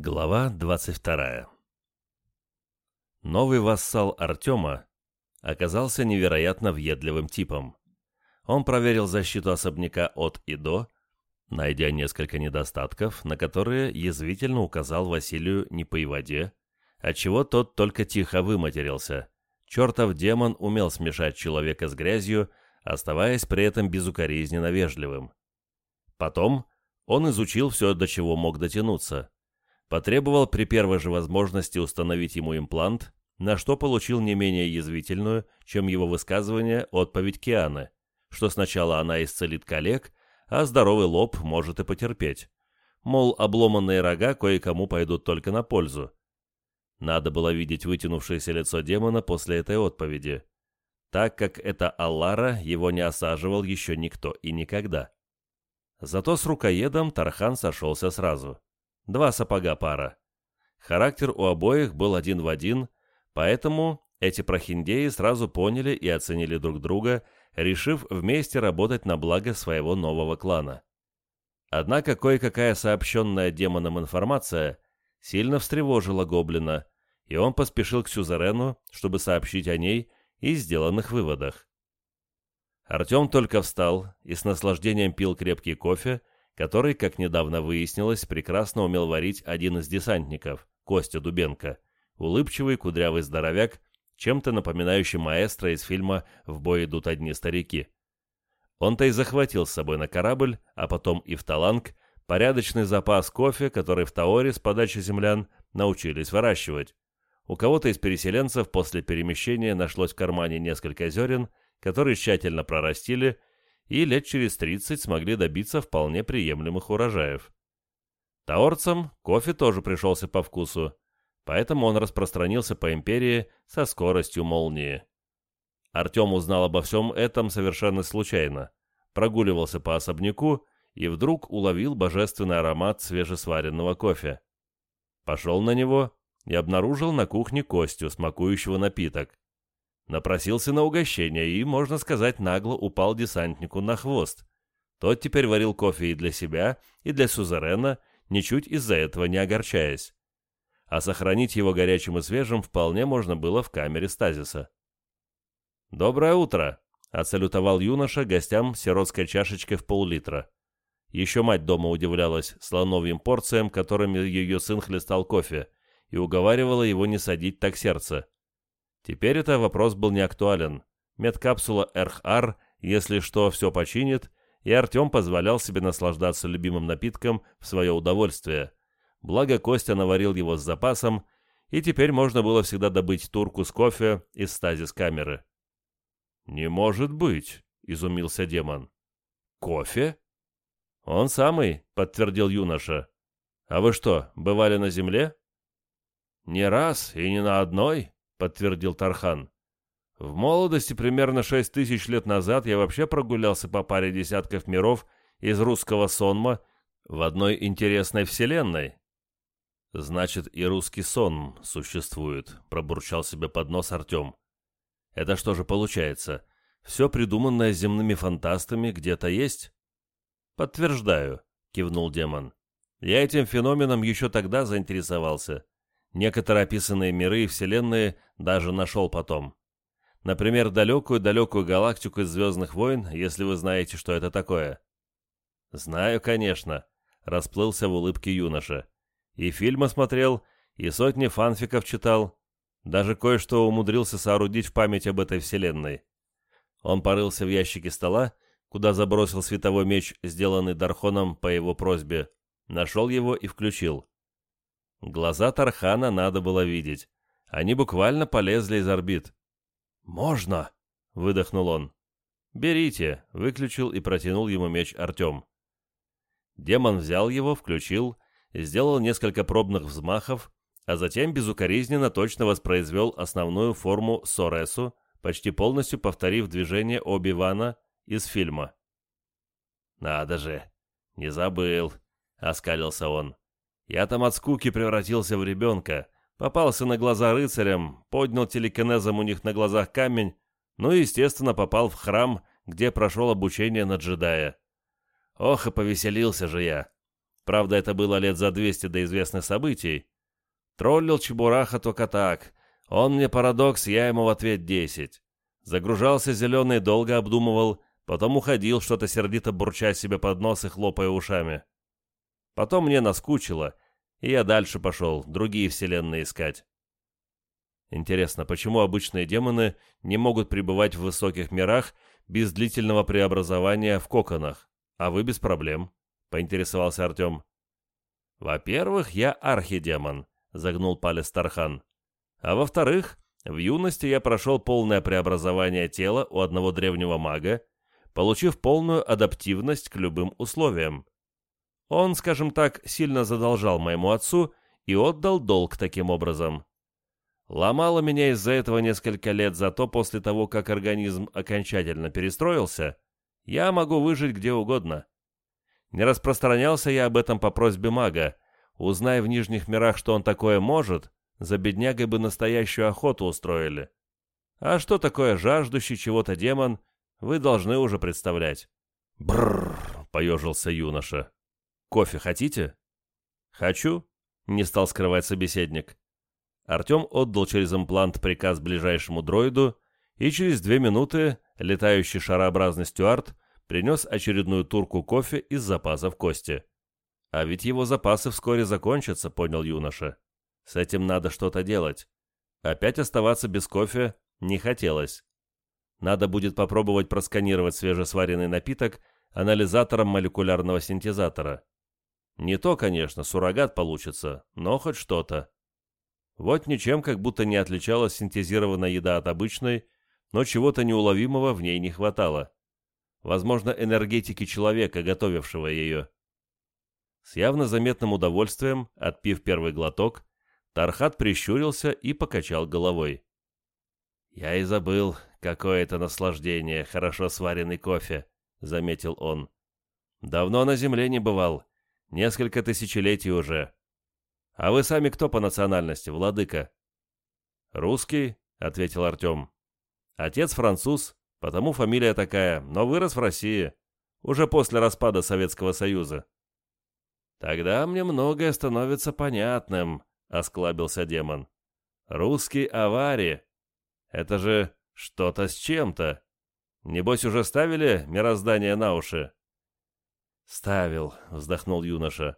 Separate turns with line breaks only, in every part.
Глава 22 Новый вассал Артема оказался невероятно въедливым типом. Он проверил защиту особняка от и до, найдя несколько недостатков, на которые язвительно указал Василию не по воде, отчего тот только тихо выматерился. Чертов демон умел смешать человека с грязью, оставаясь при этом безукоризненно вежливым. Потом он изучил все, до чего мог дотянуться – Потребовал при первой же возможности установить ему имплант, на что получил не менее язвительную, чем его высказывание, отповедь Кианы, что сначала она исцелит коллег, а здоровый лоб может и потерпеть. Мол, обломанные рога кое-кому пойдут только на пользу. Надо было видеть вытянувшееся лицо демона после этой отповеди, так как это Аллара его не осаживал еще никто и никогда. Зато с рукоедом Тархан сошелся сразу. Два сапога пара. Характер у обоих был один в один, поэтому эти прохиндеи сразу поняли и оценили друг друга, решив вместе работать на благо своего нового клана. Однако кое-какая сообщенная демоном информация сильно встревожила Гоблина, и он поспешил к Сюзерену, чтобы сообщить о ней и сделанных выводах. Артем только встал и с наслаждением пил крепкий кофе, который, как недавно выяснилось, прекрасно умел варить один из десантников, Костя Дубенко, улыбчивый кудрявый здоровяк, чем-то напоминающий маэстро из фильма «В бой идут одни старики». Он-то и захватил с собой на корабль, а потом и в Таланг, порядочный запас кофе, который в Таоре с подачи землян научились выращивать. У кого-то из переселенцев после перемещения нашлось в кармане несколько зерен, которые тщательно прорастили и лет через 30 смогли добиться вполне приемлемых урожаев. Таорцам кофе тоже пришелся по вкусу, поэтому он распространился по империи со скоростью молнии. Артем узнал обо всем этом совершенно случайно, прогуливался по особняку и вдруг уловил божественный аромат свежесваренного кофе. Пошел на него и обнаружил на кухне Костю, смакующего напиток. Напросился на угощение и, можно сказать, нагло упал десантнику на хвост. Тот теперь варил кофе и для себя, и для сузерена, ничуть из-за этого не огорчаясь. А сохранить его горячим и свежим вполне можно было в камере стазиса. «Доброе утро!» — отсалютовал юноша гостям сиротской чашечкой в пол-литра. Еще мать дома удивлялась слоновьим порциям, которыми ее сын хлестал кофе, и уговаривала его не садить так сердце. Теперь это вопрос был не актуален. Медкапсула РХР, если что, все починит, и Артем позволял себе наслаждаться любимым напитком в свое удовольствие. Благо Костя наварил его с запасом, и теперь можно было всегда добыть турку с кофе из стазис камеры. «Не может быть!» — изумился демон. «Кофе?» «Он самый», — подтвердил юноша. «А вы что, бывали на земле?» «Не раз и не на одной», — подтвердил Тархан. «В молодости, примерно шесть тысяч лет назад, я вообще прогулялся по паре десятков миров из русского сонма в одной интересной вселенной». «Значит, и русский сон существует», — пробурчал себе под нос Артем. «Это что же получается? Все придуманное земными фантастами где-то есть?» «Подтверждаю», — кивнул демон. «Я этим феноменом еще тогда заинтересовался. Некоторые описанные миры и вселенные даже нашел потом. Например, далекую-далекую галактику из «Звездных войн», если вы знаете, что это такое. «Знаю, конечно», — расплылся в улыбке юноша. «И фильмы смотрел, и сотни фанфиков читал. Даже кое-что умудрился соорудить в память об этой вселенной». Он порылся в ящике стола, куда забросил световой меч, сделанный Дархоном по его просьбе, нашел его и включил. Глаза Тархана надо было видеть. Они буквально полезли из орбит. «Можно!» — выдохнул он. «Берите!» — выключил и протянул ему меч Артем. Демон взял его, включил, сделал несколько пробных взмахов, а затем безукоризненно точно воспроизвел основную форму Соресу, почти полностью повторив движение Оби-Вана из фильма. «Надо же! Не забыл!» — оскалился он. Я там от скуки превратился в ребенка, попался на глаза рыцарям, поднял телекинезом у них на глазах камень, ну и, естественно, попал в храм, где прошел обучение на джедая. Ох, и повеселился же я. Правда, это было лет за 200 до известных событий. Троллил Чебураха только так. Он мне парадокс, я ему в ответ 10. Загружался зеленый, долго обдумывал, потом уходил, что-то сердито бурча себе под нос и хлопая ушами. Потом мне наскучило, и я дальше пошел, другие вселенные искать. Интересно, почему обычные демоны не могут пребывать в высоких мирах без длительного преобразования в коконах, а вы без проблем?» — поинтересовался Артем. «Во-первых, я архидемон», — загнул палец Тархан. «А во-вторых, в юности я прошел полное преобразование тела у одного древнего мага, получив полную адаптивность к любым условиям. Он, скажем так, сильно задолжал моему отцу и отдал долг таким образом. Ломало меня из-за этого несколько лет, зато после того, как организм окончательно перестроился, я могу выжить где угодно. Не распространялся я об этом по просьбе мага. Узнай в Нижних мирах, что он такое может, за беднягой бы настоящую охоту устроили. А что такое жаждущий чего-то демон, вы должны уже представлять. Бррр, поежился юноша. Кофе хотите? Хочу, не стал скрывать собеседник. Артем отдал через имплант приказ ближайшему дроиду, и через две минуты летающий шарообразный стюард принес очередную турку кофе из запасов кости. А ведь его запасы вскоре закончатся, понял юноша. С этим надо что-то делать. Опять оставаться без кофе не хотелось. Надо будет попробовать просканировать свежесваренный напиток анализатором молекулярного синтезатора. Не то, конечно, суррогат получится, но хоть что-то. Вот ничем как будто не отличалась синтезированная еда от обычной, но чего-то неуловимого в ней не хватало. Возможно, энергетики человека, готовившего ее. С явно заметным удовольствием, отпив первый глоток, Тархат прищурился и покачал головой. «Я и забыл, какое это наслаждение, хорошо сваренный кофе», — заметил он. «Давно на земле не бывал, несколько тысячелетий уже. «А вы сами кто по национальности, владыка?» «Русский», — ответил Артем. «Отец француз, потому фамилия такая, но вырос в России, уже после распада Советского Союза». «Тогда мне многое становится понятным», — осклабился демон. «Русский аварии. Это же что-то с чем-то. Небось, уже ставили мироздание на уши?» «Ставил», — вздохнул юноша.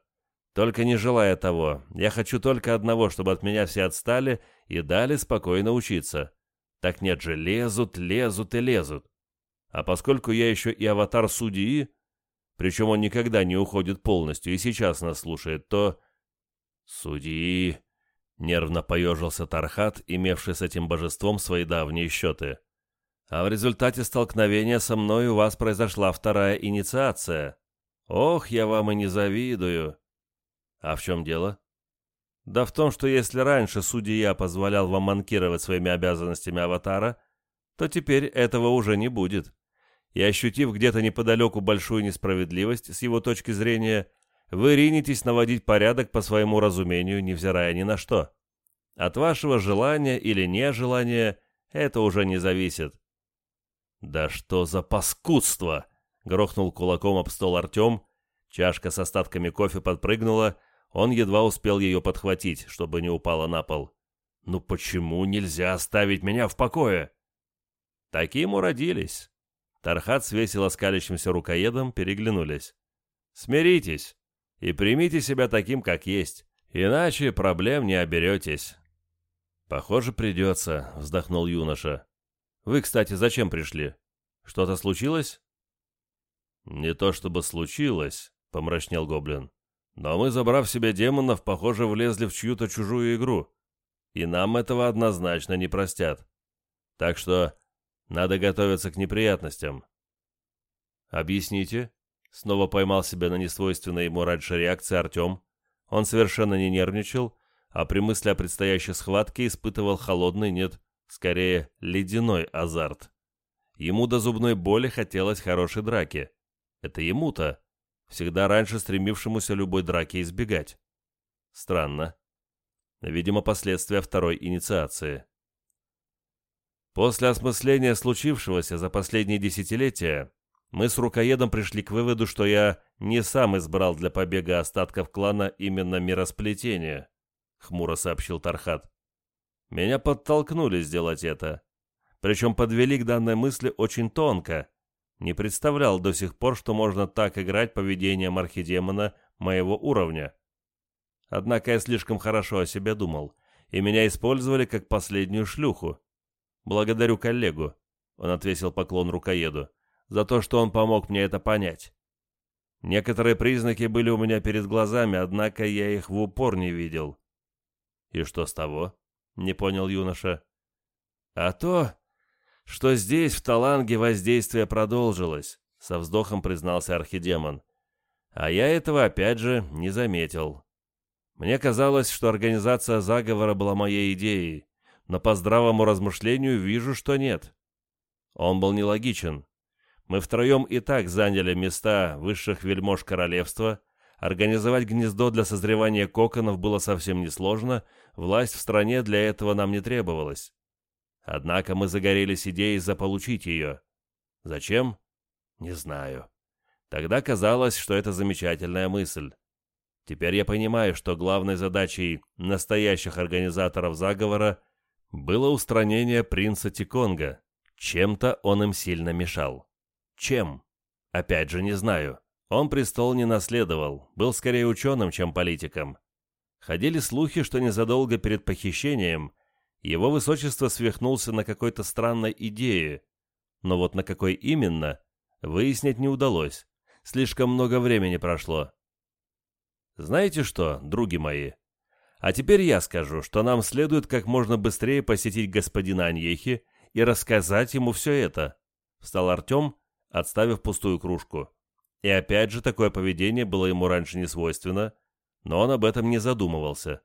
Только не желая того, я хочу только одного, чтобы от меня все отстали и дали спокойно учиться. Так нет же, лезут, лезут и лезут. А поскольку я еще и аватар судьи, причем он никогда не уходит полностью и сейчас нас слушает, то... Судьи... Нервно поежился Тархат, имевший с этим божеством свои давние счеты. А в результате столкновения со мной у вас произошла вторая инициация. Ох, я вам и не завидую. А в чем дело? Да в том, что если раньше судья позволял вам манкировать своими обязанностями аватара, то теперь этого уже не будет. И ощутив где-то неподалеку большую несправедливость с его точки зрения, вы ринетесь наводить порядок по своему разумению, невзирая ни на что. От вашего желания или нежелания это уже не зависит. «Да что за паскудство!» — грохнул кулаком об стол Артем. Чашка с остатками кофе подпрыгнула, он едва успел ее подхватить, чтобы не упала на пол. «Ну почему нельзя оставить меня в покое?» «Таким уродились». Тархат с весело скалящимся рукоедом переглянулись. «Смиритесь и примите себя таким, как есть, иначе проблем не оберетесь». «Похоже, придется», — вздохнул юноша. «Вы, кстати, зачем пришли? Что-то случилось?» «Не то чтобы случилось», — помрачнел гоблин. Но мы, забрав себе демонов, похоже, влезли в чью-то чужую игру. И нам этого однозначно не простят. Так что надо готовиться к неприятностям. «Объясните?» Снова поймал себя на несвойственной ему раньше реакции Артем. Он совершенно не нервничал, а при мысли о предстоящей схватке испытывал холодный, нет, скорее, ледяной азарт. Ему до зубной боли хотелось хорошей драки. Это ему-то, всегда раньше стремившемуся любой драки избегать. Странно. Видимо, последствия второй инициации. После осмысления случившегося за последние десятилетия, Мы с рукоедом пришли к выводу, что я не сам избрал для побега остатков клана именно миросплетение, хмуро сообщил Тархат. Меня подтолкнули сделать это. Причем подвели к данной мысли очень тонко. Не представлял до сих пор, что можно так играть поведением архидемона моего уровня. Однако я слишком хорошо о себе думал, и меня использовали как последнюю шлюху. Благодарю коллегу, он отвесил поклон рукоеду за то, что он помог мне это понять. Некоторые признаки были у меня перед глазами, однако я их в упор не видел. «И что с того?» — не понял юноша. «А то, что здесь, в Таланге, воздействие продолжилось», — со вздохом признался архидемон. «А я этого, опять же, не заметил. Мне казалось, что организация заговора была моей идеей, но по здравому размышлению вижу, что нет. Он был нелогичен. Мы втроем и так заняли места высших вельмож королевства, организовать гнездо для созревания коконов было совсем несложно, власть в стране для этого нам не требовалась. Однако мы загорелись идеей заполучить ее. Зачем? Не знаю. Тогда казалось, что это замечательная мысль. Теперь я понимаю, что главной задачей настоящих организаторов заговора было устранение принца Тиконга. Чем-то он им сильно мешал. Чем? Опять же, не знаю. Он престол не наследовал, был скорее ученым, чем политиком. Ходили слухи, что незадолго перед похищением его высочество свихнулся на какой-то странной идее, но вот на какой именно, выяснить не удалось. Слишком много времени прошло. Знаете что, други мои? А теперь я скажу, что нам следует как можно быстрее посетить господина Аньехи и рассказать ему все это. Встал Артем отставив пустую кружку. И опять же, такое поведение было ему раньше не свойственно, но он об этом не задумывался.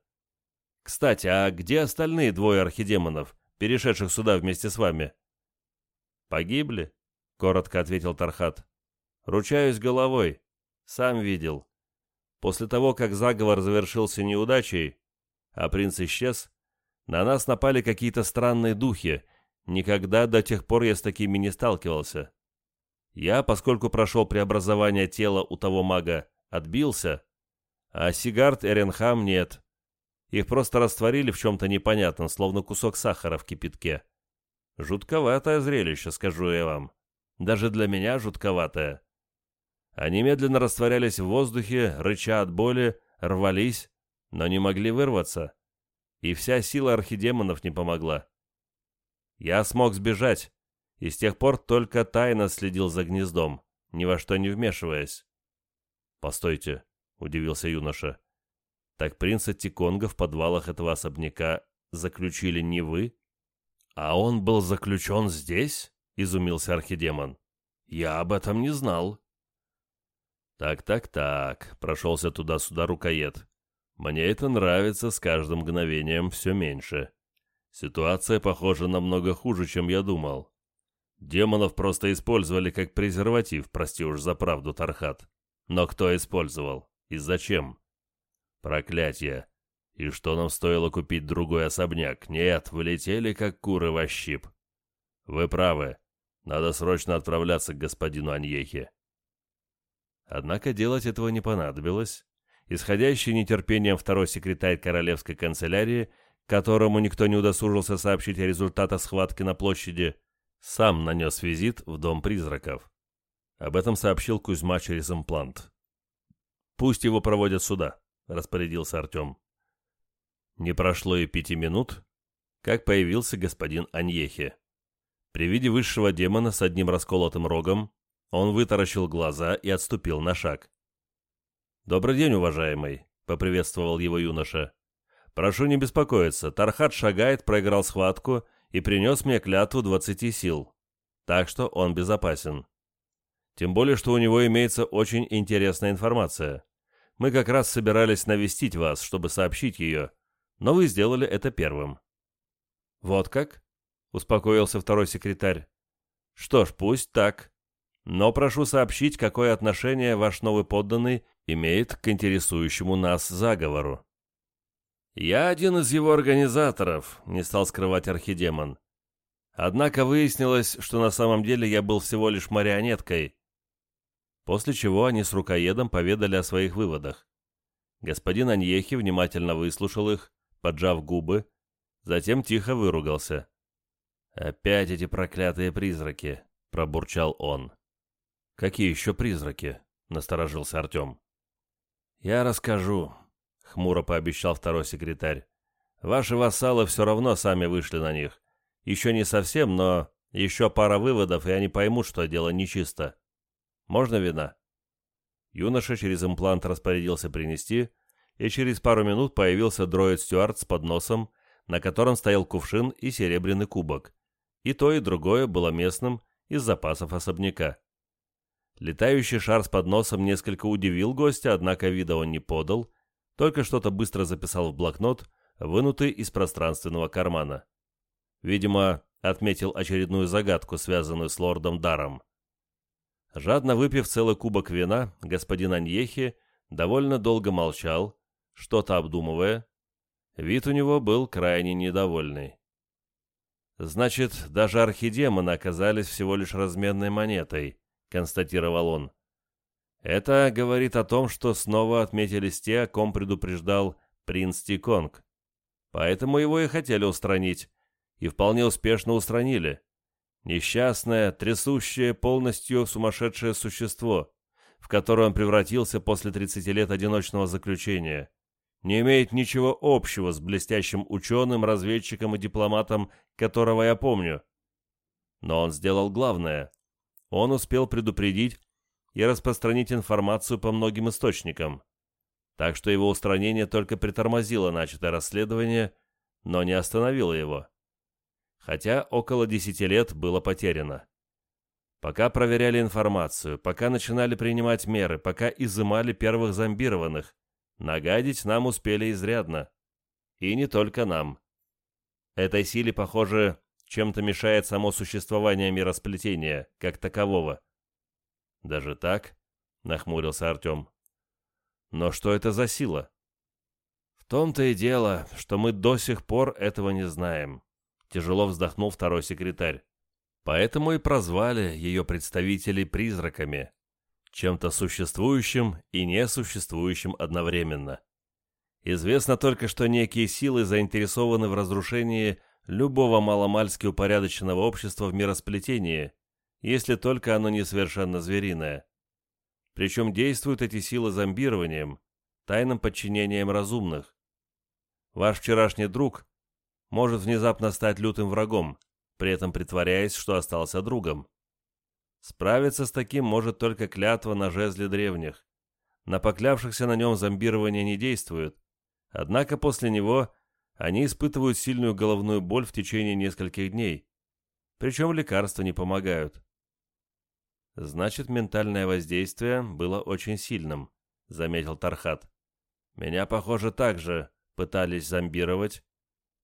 «Кстати, а где остальные двое архидемонов, перешедших сюда вместе с вами?» «Погибли», — коротко ответил Тархат. «Ручаюсь головой. Сам видел. После того, как заговор завершился неудачей, а принц исчез, на нас напали какие-то странные духи. Никогда до тех пор я с такими не сталкивался. Я, поскольку прошел преобразование тела у того мага, отбился, а Сигард и Ренхам нет. Их просто растворили в чем-то непонятном, словно кусок сахара в кипятке. Жутковатое зрелище, скажу я вам. Даже для меня жутковатое. Они медленно растворялись в воздухе, рыча от боли, рвались, но не могли вырваться. И вся сила архидемонов не помогла. Я смог сбежать, и с тех пор только тайно следил за гнездом, ни во что не вмешиваясь. «Постойте», — удивился юноша. «Так принца Тиконга в подвалах этого особняка заключили не вы?» «А он был заключен здесь?» — изумился архидемон. «Я об этом не знал». «Так-так-так», — прошелся туда-сюда рукоед. «Мне это нравится с каждым мгновением все меньше. Ситуация, похожа намного хуже, чем я думал. Демонов просто использовали как презерватив, прости уж за правду, Тархат. Но кто использовал? И зачем? Проклятие. И что нам стоило купить другой особняк? Нет, вылетели как куры во щип. Вы правы. Надо срочно отправляться к господину Аньехе. Однако делать этого не понадобилось. Исходящий нетерпением второй секретарь королевской канцелярии, которому никто не удосужился сообщить о результатах схватки на площади, сам нанес визит в дом призраков. Об этом сообщил Кузьма через имплант. «Пусть его проводят сюда», — распорядился Артем. Не прошло и пяти минут, как появился господин Аньехе. При виде высшего демона с одним расколотым рогом он вытаращил глаза и отступил на шаг. «Добрый день, уважаемый», — поприветствовал его юноша. «Прошу не беспокоиться, Тархат шагает, проиграл схватку и принес мне клятву двадцати сил, так что он безопасен. Тем более, что у него имеется очень интересная информация. Мы как раз собирались навестить вас, чтобы сообщить ее, но вы сделали это первым». «Вот как?» — успокоился второй секретарь. «Что ж, пусть так. Но прошу сообщить, какое отношение ваш новый подданный имеет к интересующему нас заговору». «Я один из его организаторов», — не стал скрывать архидемон. Однако выяснилось, что на самом деле я был всего лишь марионеткой, после чего они с рукоедом поведали о своих выводах. Господин Аньехи внимательно выслушал их, поджав губы, затем тихо выругался. «Опять эти проклятые призраки!» — пробурчал он. «Какие еще призраки?» — насторожился Артем. «Я расскажу», — хмуро пообещал второй секретарь. «Ваши вассалы все равно сами вышли на них. Еще не совсем, но еще пара выводов, и они поймут, что дело нечисто. Можно вина?» Юноша через имплант распорядился принести, и через пару минут появился дроид-стюард с подносом, на котором стоял кувшин и серебряный кубок. И то, и другое было местным из запасов особняка. Летающий шар с подносом несколько удивил гостя, однако вида он не подал, только что-то быстро записал в блокнот, вынутый из пространственного кармана. Видимо, отметил очередную загадку, связанную с лордом Даром. Жадно выпив целый кубок вина, господин Аньехи довольно долго молчал, что-то обдумывая. Вид у него был крайне недовольный. «Значит, даже архидемоны оказались всего лишь разменной монетой», — констатировал он. «Это говорит о том, что снова отметились те, о ком предупреждал принц Тиконг. Поэтому его и хотели устранить, и вполне успешно устранили. Несчастное, трясущее, полностью сумасшедшее существо, в которое он превратился после 30 лет одиночного заключения, не имеет ничего общего с блестящим ученым, разведчиком и дипломатом, которого я помню. Но он сделал главное. Он успел предупредить и распространить информацию по многим источникам. Так что его устранение только притормозило начатое расследование, но не остановило его хотя около десяти лет было потеряно. Пока проверяли информацию, пока начинали принимать меры, пока изымали первых зомбированных, нагадить нам успели изрядно. И не только нам. Этой силе, похоже, чем-то мешает само существование миросплетения, как такового. «Даже так?» — нахмурился Артем. «Но что это за сила?» «В том-то и дело, что мы до сих пор этого не знаем. Тяжело вздохнул второй секретарь. Поэтому и прозвали ее представителей призраками, чем-то существующим и несуществующим одновременно. Известно только, что некие силы заинтересованы в разрушении любого маломальски упорядоченного общества в миросплетении, если только оно не совершенно звериное. Причем действуют эти силы зомбированием, тайным подчинением разумных. Ваш вчерашний друг может внезапно стать лютым врагом, при этом притворяясь, что остался другом. Справиться с таким может только клятва на жезле древних. На поклявшихся на нем зомбирование не действует, однако после него они испытывают сильную головную боль в течение нескольких дней, причем лекарства не помогают. Значит, ментальное воздействие было очень сильным, заметил Тархат. Меня, похоже, также пытались зомбировать,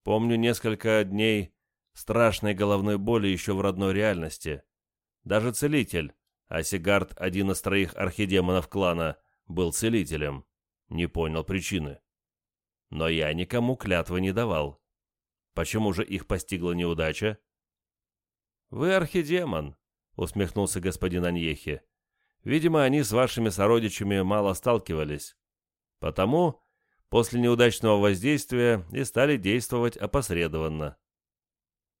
Помню несколько дней страшной головной боли еще в родной реальности. Даже целитель, Асигард, один из троих архидемонов клана, был целителем. Не понял причины. Но я никому клятвы не давал. Почему же их постигла неудача? «Вы архидемон», — усмехнулся господин Аньехи. «Видимо, они с вашими сородичами мало сталкивались. Потому после неудачного воздействия и стали действовать опосредованно.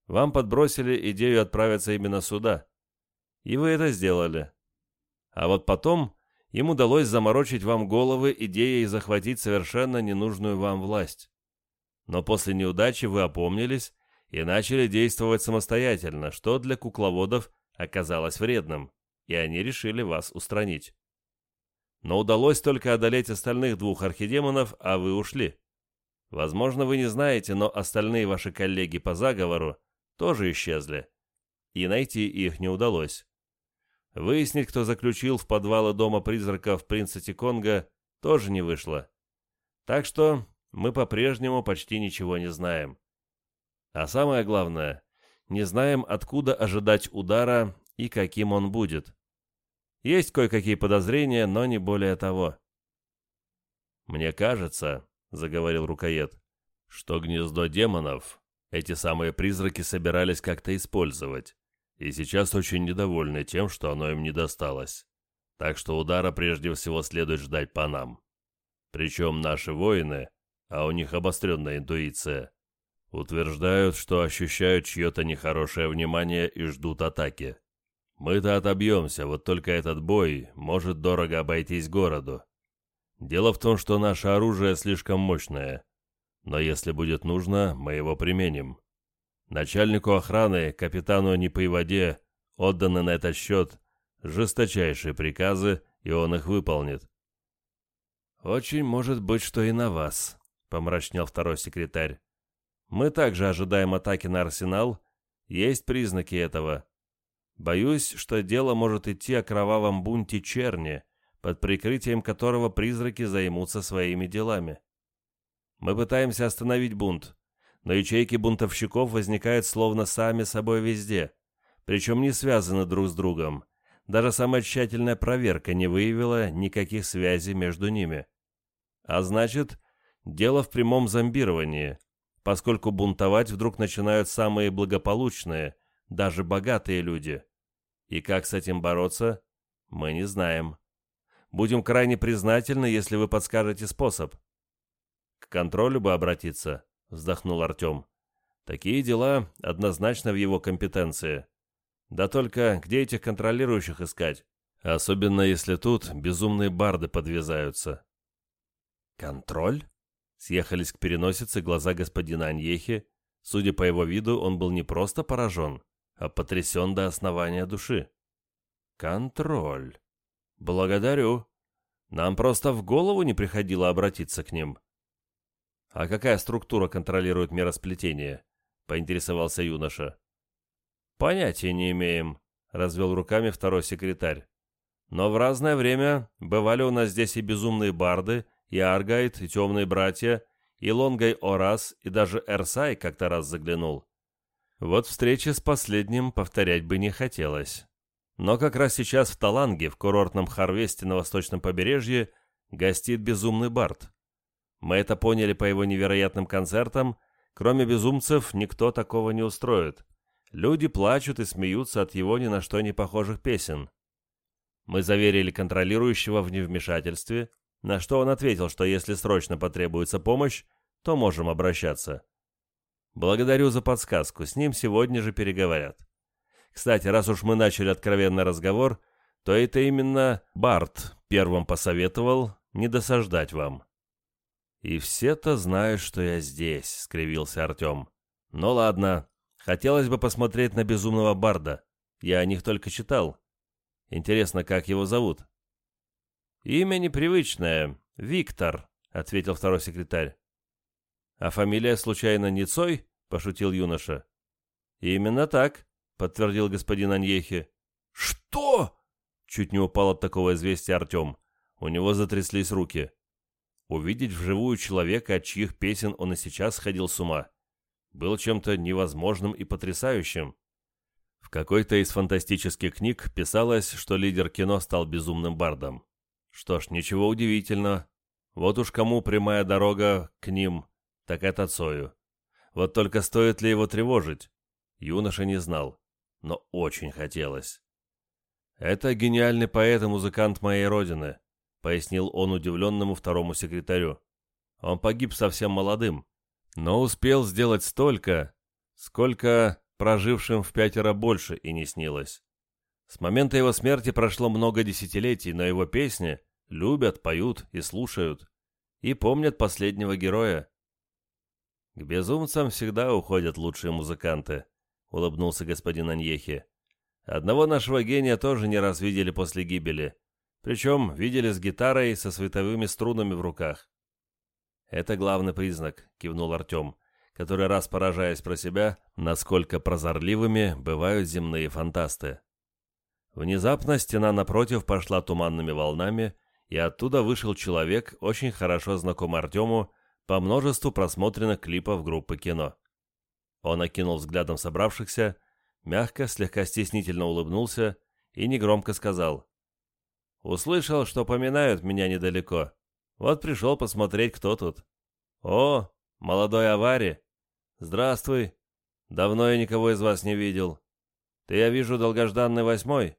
Вам подбросили идею отправиться именно сюда. И вы это сделали. А вот потом им удалось заморочить вам головы идеей захватить совершенно ненужную вам власть. Но после неудачи вы опомнились и начали действовать самостоятельно, что для кукловодов оказалось вредным, и они решили вас устранить но удалось только одолеть остальных двух архидемонов, а вы ушли. Возможно, вы не знаете, но остальные ваши коллеги по заговору тоже исчезли, и найти их не удалось. Выяснить, кто заключил в подвалы дома призраков принца Тиконга, тоже не вышло. Так что мы по-прежнему почти ничего не знаем. А самое главное, не знаем, откуда ожидать удара и каким он будет. Есть кое-какие подозрения, но не более того. «Мне кажется», — заговорил рукоед, — «что гнездо демонов эти самые призраки собирались как-то использовать, и сейчас очень недовольны тем, что оно им не досталось. Так что удара прежде всего следует ждать по нам. Причем наши воины, а у них обостренная интуиция, утверждают, что ощущают чье-то нехорошее внимание и ждут атаки. Мы-то отобьемся, вот только этот бой может дорого обойтись городу. Дело в том, что наше оружие слишком мощное. Но если будет нужно, мы его применим. Начальнику охраны, капитану Непоеводе, отданы на этот счет жесточайшие приказы, и он их выполнит. «Очень может быть, что и на вас», — помрачнел второй секретарь. «Мы также ожидаем атаки на арсенал. Есть признаки этого. Боюсь, что дело может идти о кровавом бунте черни, под прикрытием которого призраки займутся своими делами. Мы пытаемся остановить бунт, но ячейки бунтовщиков возникают словно сами собой везде, причем не связаны друг с другом. Даже самая тщательная проверка не выявила никаких связей между ними. А значит, дело в прямом зомбировании, поскольку бунтовать вдруг начинают самые благополучные, даже богатые люди. И как с этим бороться, мы не знаем. Будем крайне признательны, если вы подскажете способ. К контролю бы обратиться, вздохнул Артем. Такие дела однозначно в его компетенции. Да только где этих контролирующих искать? Особенно если тут безумные барды подвязаются. Контроль? Съехались к переносице глаза господина Аньехи. Судя по его виду, он был не просто поражен, а потрясен до основания души. Контроль. Благодарю. Нам просто в голову не приходило обратиться к ним. А какая структура контролирует миросплетение? Поинтересовался юноша. Понятия не имеем, развел руками второй секретарь. Но в разное время бывали у нас здесь и безумные барды, и Аргайт, и темные братья, и Лонгай Орас, и даже Эрсай как-то раз заглянул. Вот встречи с последним повторять бы не хотелось. Но как раз сейчас в Таланге, в курортном Харвесте на восточном побережье, гостит безумный Барт. Мы это поняли по его невероятным концертам. Кроме безумцев, никто такого не устроит. Люди плачут и смеются от его ни на что не похожих песен. Мы заверили контролирующего в невмешательстве, на что он ответил, что если срочно потребуется помощь, то можем обращаться. Благодарю за подсказку, с ним сегодня же переговорят. Кстати, раз уж мы начали откровенный разговор, то это именно Барт первым посоветовал не досаждать вам. «И все-то знают, что я здесь», — скривился Артем. «Ну ладно, хотелось бы посмотреть на безумного Барда. Я о них только читал. Интересно, как его зовут?» «Имя непривычное. Виктор», — ответил второй секретарь. «А фамилия, случайно, не Цой?» — пошутил юноша. «Именно так», — подтвердил господин Аньехи. «Что?» — чуть не упал от такого известия Артем. У него затряслись руки. Увидеть вживую человека, от чьих песен он и сейчас сходил с ума, было чем-то невозможным и потрясающим. В какой-то из фантастических книг писалось, что лидер кино стал безумным бардом. Что ж, ничего удивительного. Вот уж кому прямая дорога к ним, так это Цою. Вот только стоит ли его тревожить? Юноша не знал, но очень хотелось. «Это гениальный поэт и музыкант моей родины», — пояснил он удивленному второму секретарю. «Он погиб совсем молодым, но успел сделать столько, сколько прожившим в пятеро больше и не снилось. С момента его смерти прошло много десятилетий, но его песни любят, поют и слушают, и помнят последнего героя, «К безумцам всегда уходят лучшие музыканты», — улыбнулся господин Аньехи. «Одного нашего гения тоже не раз видели после гибели. Причем видели с гитарой со световыми струнами в руках». «Это главный признак», — кивнул Артем, который раз поражаясь про себя, насколько прозорливыми бывают земные фантасты. Внезапно стена напротив пошла туманными волнами, и оттуда вышел человек, очень хорошо знакомый Артему, по множеству просмотренных клипов группы кино. Он окинул взглядом собравшихся, мягко, слегка стеснительно улыбнулся и негромко сказал. «Услышал, что поминают меня недалеко. Вот пришел посмотреть, кто тут. О, молодой авари! Здравствуй! Давно я никого из вас не видел. Ты, я вижу, долгожданный восьмой?»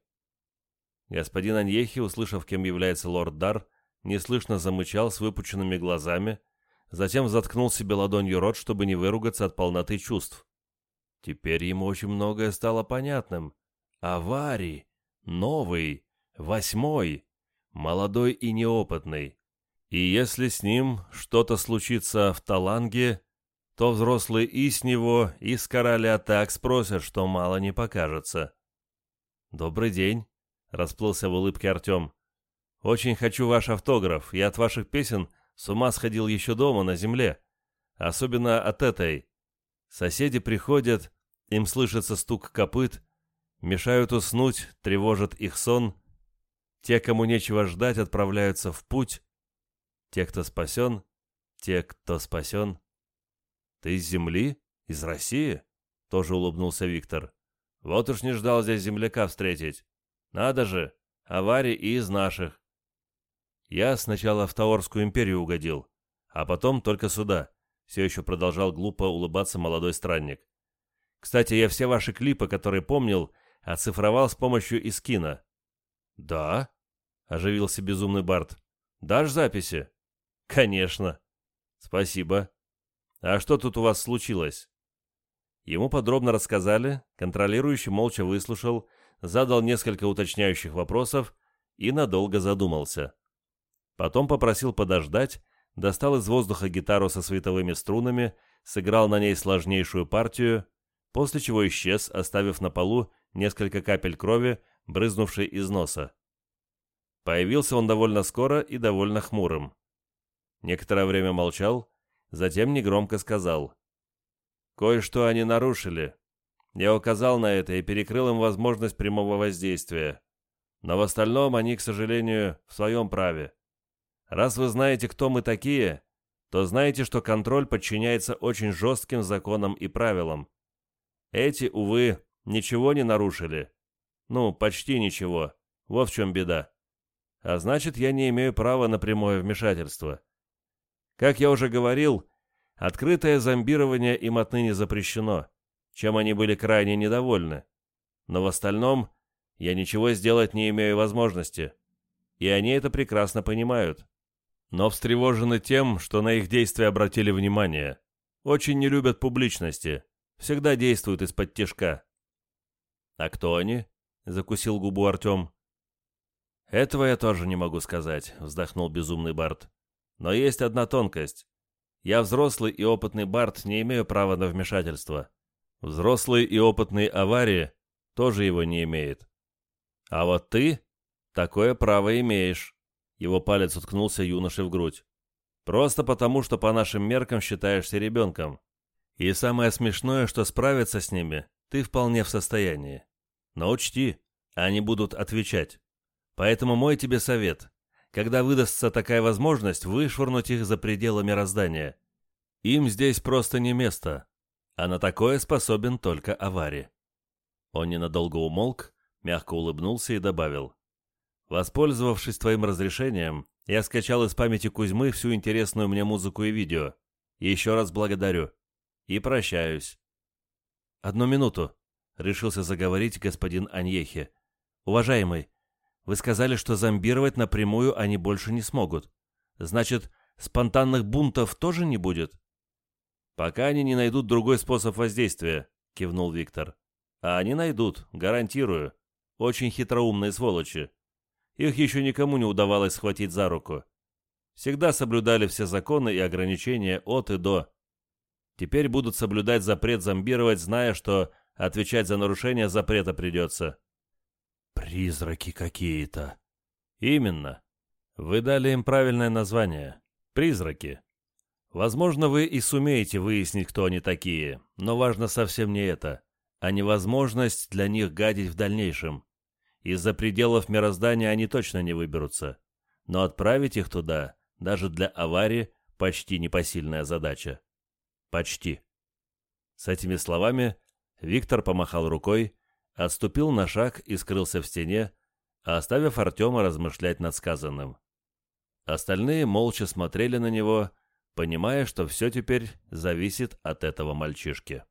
Господин Аньехи, услышав, кем является лорд Дар, неслышно замычал с выпученными глазами, затем заткнул себе ладонью рот, чтобы не выругаться от полноты чувств. Теперь ему очень многое стало понятным. Аварий, новый, восьмой, молодой и неопытный. И если с ним что-то случится в Таланге, то взрослые и с него, и с короля так спросят, что мало не покажется. «Добрый день», — расплылся в улыбке Артем. «Очень хочу ваш автограф. Я от ваших песен с ума сходил еще дома, на земле. Особенно от этой. Соседи приходят, им слышится стук копыт, мешают уснуть, тревожат их сон. Те, кому нечего ждать, отправляются в путь. Те, кто спасен, те, кто спасен. Ты из земли? Из России? Тоже улыбнулся Виктор. Вот уж не ждал здесь земляка встретить. Надо же, аварий и из наших. Я сначала в Таорскую империю угодил, а потом только сюда. Все еще продолжал глупо улыбаться молодой странник. Кстати, я все ваши клипы, которые помнил, оцифровал с помощью Искина. Да? Оживился безумный Барт. Дашь записи? Конечно. Спасибо. А что тут у вас случилось? Ему подробно рассказали, контролирующий молча выслушал, задал несколько уточняющих вопросов и надолго задумался. Потом попросил подождать, достал из воздуха гитару со световыми струнами, сыграл на ней сложнейшую партию, после чего исчез, оставив на полу несколько капель крови, брызнувшей из носа. Появился он довольно скоро и довольно хмурым. Некоторое время молчал, затем негромко сказал. «Кое-что они нарушили. Я указал на это и перекрыл им возможность прямого воздействия. Но в остальном они, к сожалению, в своем праве. Раз вы знаете, кто мы такие, то знаете, что контроль подчиняется очень жестким законам и правилам. Эти, увы, ничего не нарушили. Ну, почти ничего. Вот в чем беда. А значит, я не имею права на прямое вмешательство. Как я уже говорил, открытое зомбирование им отныне запрещено, чем они были крайне недовольны. Но в остальном я ничего сделать не имею возможности. И они это прекрасно понимают но встревожены тем, что на их действия обратили внимание. Очень не любят публичности, всегда действуют из-под тяжка. «А кто они?» — закусил губу Артем. «Этого я тоже не могу сказать», — вздохнул безумный Барт. «Но есть одна тонкость. Я взрослый и опытный Барт, не имею права на вмешательство. Взрослый и опытный аварии тоже его не имеет. А вот ты такое право имеешь». Его палец уткнулся юноше в грудь. «Просто потому, что по нашим меркам считаешься ребенком. И самое смешное, что справиться с ними ты вполне в состоянии. Но учти, они будут отвечать. Поэтому мой тебе совет. Когда выдастся такая возможность, вышвырнуть их за пределы мироздания. Им здесь просто не место. А на такое способен только аварий». Он ненадолго умолк, мягко улыбнулся и добавил. Воспользовавшись твоим разрешением, я скачал из памяти Кузьмы всю интересную мне музыку и видео. Еще раз благодарю. И прощаюсь. Одну минуту, — решился заговорить господин Аньехи. Уважаемый, вы сказали, что зомбировать напрямую они больше не смогут. Значит, спонтанных бунтов тоже не будет? Пока они не найдут другой способ воздействия, — кивнул Виктор. А они найдут, гарантирую. Очень хитроумные сволочи. Их еще никому не удавалось схватить за руку. Всегда соблюдали все законы и ограничения от и до. Теперь будут соблюдать запрет зомбировать, зная, что отвечать за нарушение запрета придется.
«Призраки какие-то».
«Именно. Вы дали им правильное название. Призраки. Возможно, вы и сумеете выяснить, кто они такие, но важно совсем не это, а невозможность для них гадить в дальнейшем. Из-за пределов мироздания они точно не выберутся. Но отправить их туда, даже для аварии, почти непосильная задача. Почти. С этими словами Виктор помахал рукой, отступил на шаг и скрылся в стене, оставив Артема размышлять над сказанным. Остальные молча смотрели на него, понимая, что все теперь зависит от этого мальчишки.